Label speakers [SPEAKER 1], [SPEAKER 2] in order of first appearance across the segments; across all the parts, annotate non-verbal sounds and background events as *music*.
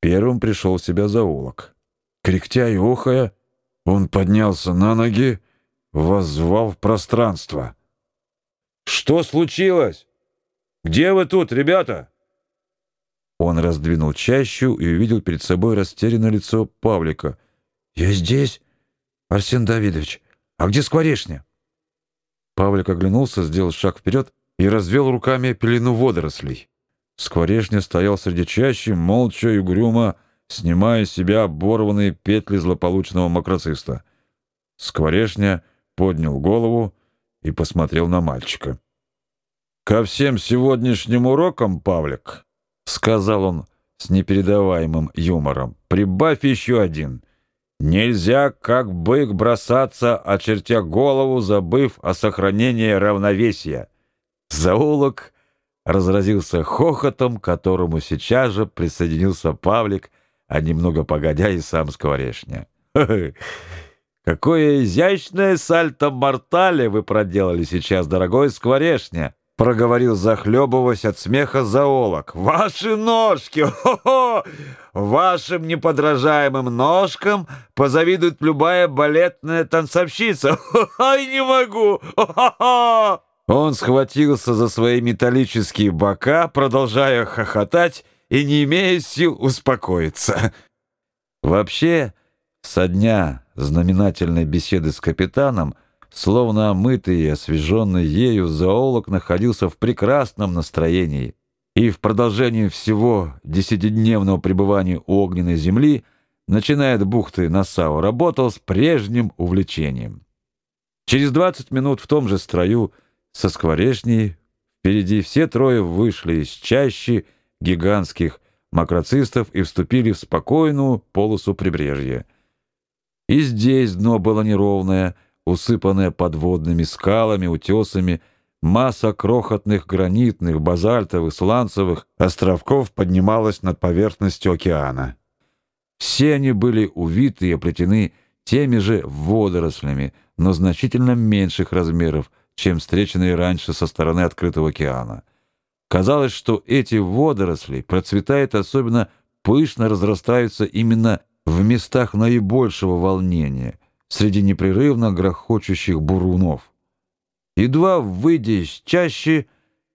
[SPEAKER 1] Первым пришел в себя заулок. Кряхтя и охая, он поднялся на ноги, воззвал в пространство.
[SPEAKER 2] «Что случилось? Где вы тут, ребята?»
[SPEAKER 1] Он раздвинул чащу и увидел перед собой растерянное лицо Павлика.
[SPEAKER 3] «Я здесь, Арсен Давидович. А где скворечня?»
[SPEAKER 1] Павлик оглянулся, сделал шаг вперед и развел руками пелену водорослей. Скворечня стоял среди чащи, молча и угрюмо, снимая с себя оборванные петли злополучного макроциста. Скворечня поднял голову и посмотрел на мальчика. «Ко всем сегодняшним урокам, Павлик», — сказал он с непередаваемым юмором, — «прибавь еще один. Нельзя, как бык, бросаться, очертя голову, забыв о сохранении равновесия». Заулок разразился хохотом, к которому сейчас же присоединился Павлик, а немного погодя и сам Скворечня. *laughs* «Какое изящное сальто-мортале вы проделали сейчас, дорогой Скворечня!» проговорил, захлебываясь от смеха зоолог. «Ваши ножки! Хо-хо! Вашим неподражаемым ножкам позавидует любая балетная танцовщица! *laughs* Ай, не могу! Хо-хо!» Он схватился за свои металлические бока, продолжая хохотать и не имея сил успокоиться. Вообще, со дня знаменательной беседы с капитаном Словно омытый и освеженный ею, зоолог находился в прекрасном настроении и в продолжении всего десятидневного пребывания у огненной земли, начиная от бухты Нассау, работал с прежним увлечением. Через 20 минут в том же строю со скворечней впереди все трое вышли из чащи гигантских макроцистов и вступили в спокойную полосу прибрежья. И здесь дно было неровное, усыпанная подводными скалами, утесами, масса крохотных гранитных, базальтовых, сланцевых островков поднималась над поверхностью океана. Все они были увиты и оплетены теми же водорослями, но значительно меньших размеров, чем встреченные раньше со стороны открытого океана. Казалось, что эти водоросли процветают особенно пышно разрастаются именно в местах наибольшего волнения, среди непрерывно грохочущих бурунов. Едва выйдя из чащи,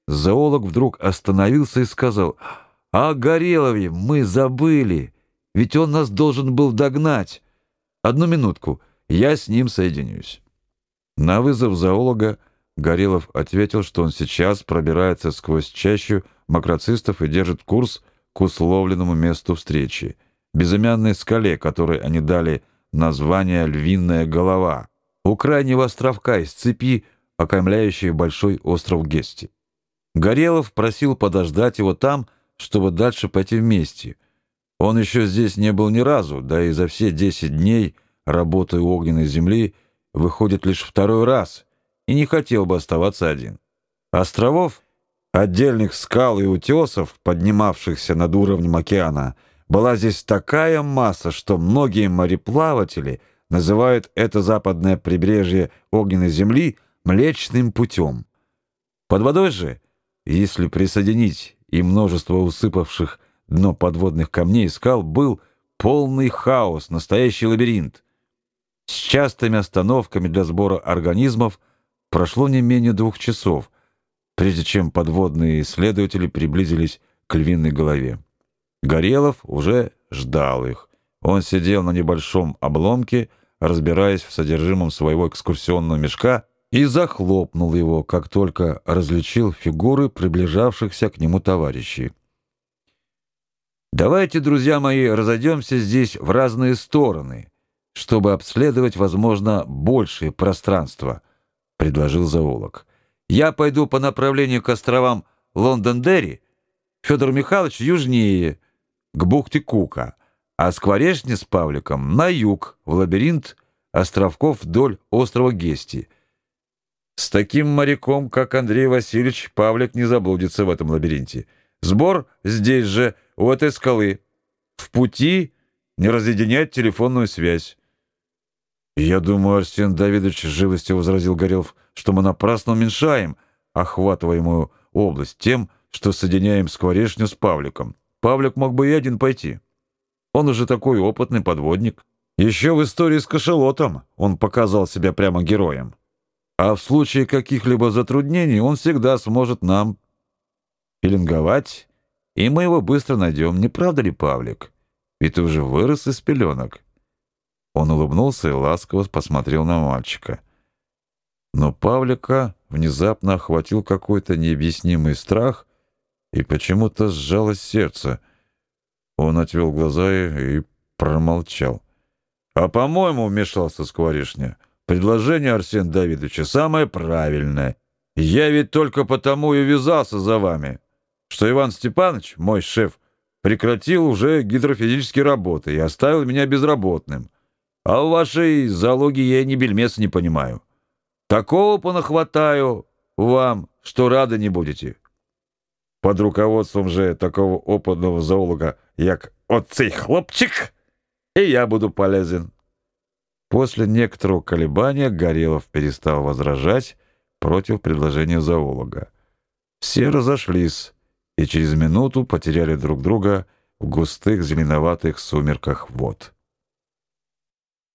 [SPEAKER 1] зоолог вдруг остановился и сказал, «О Горелове мы забыли, ведь он нас должен был догнать. Одну минутку, я с ним соединюсь». На вызов зоолога Горелов ответил, что он сейчас пробирается сквозь чащу макроцистов и держит курс к условленному месту встречи, безымянной скале, которой они дали название «Львиная голова», у крайнего островка из цепи, окаймляющей большой остров Гести. Горелов просил подождать его там, чтобы дальше пойти вместе. Он еще здесь не был ни разу, да и за все десять дней работы у огненной земли выходит лишь второй раз, и не хотел бы оставаться один. Островов, отдельных скал и утесов, поднимавшихся над уровнем океана, была здесь такая масса, что многие мореплаватели называют это западное прибрежье огненной земли Млечным путем. Под водой же, если присоединить и множество усыпавших дно подводных камней и скал, был полный хаос, настоящий лабиринт. С частыми остановками для сбора организмов прошло не менее двух часов, прежде чем подводные исследователи приблизились к львиной голове. Горелов уже ждал их. Он сидел на небольшом обломке, разбираясь в содержимом своего экскурсионного мешка, и захлопнул его, как только различил фигуры приближавшихся к нему товарищей. «Давайте, друзья мои, разойдемся здесь в разные стороны, чтобы обследовать, возможно, большее пространство», — предложил зоолог. «Я пойду по направлению к островам Лондон-Дерри, Федор Михайлович южнее, к бухте Кука, а скворечни с Павликом на юг, в лабиринт островков вдоль острова Гести. С таким моряком, как Андрей Васильевич, Павлик не заблудится в этом лабиринте. Сбор здесь же, у этой скалы. В пути не разъединять телефонную связь. «Я думаю, Арсен Давидович живостью возразил Горелов, что мы напрасно уменьшаем охватываемую область тем, что соединяем скворечню с Павликом. Павлик мог бы и один пойти. Он уже такой опытный подводник. Еще в истории с кошелотом он показал себя прямо героем. А в случае каких-либо затруднений он всегда сможет нам пеленговать, и мы его быстро найдем, не правда ли, Павлик? Ведь ты уже вырос из пеленок. Он улыбнулся и ласково посмотрел на мальчика. Но Павлика внезапно охватил какой-то необъяснимый страх, и почему-то сжалось сердце. Он отвел глаза и, и промолчал. «А, по-моему, — вмешался Скворишня, — предложение Арсения Давидовича самое правильное. Я ведь только потому и ввязался за вами, что Иван Степанович, мой шеф, прекратил уже гидрофизические работы и оставил меня безработным. А в вашей залоге я ни бельмеса не понимаю. Такого понахватаю вам, что рады не будете. Под руководством же такого опытного зоолога, як оцей хлопчик, и я буду полезен. После некоторого колебания Горелов перестал возражать против предложения зоолога. Все разошлись и через минуту потеряли друг друга в густых зеленоватых сумерках вод.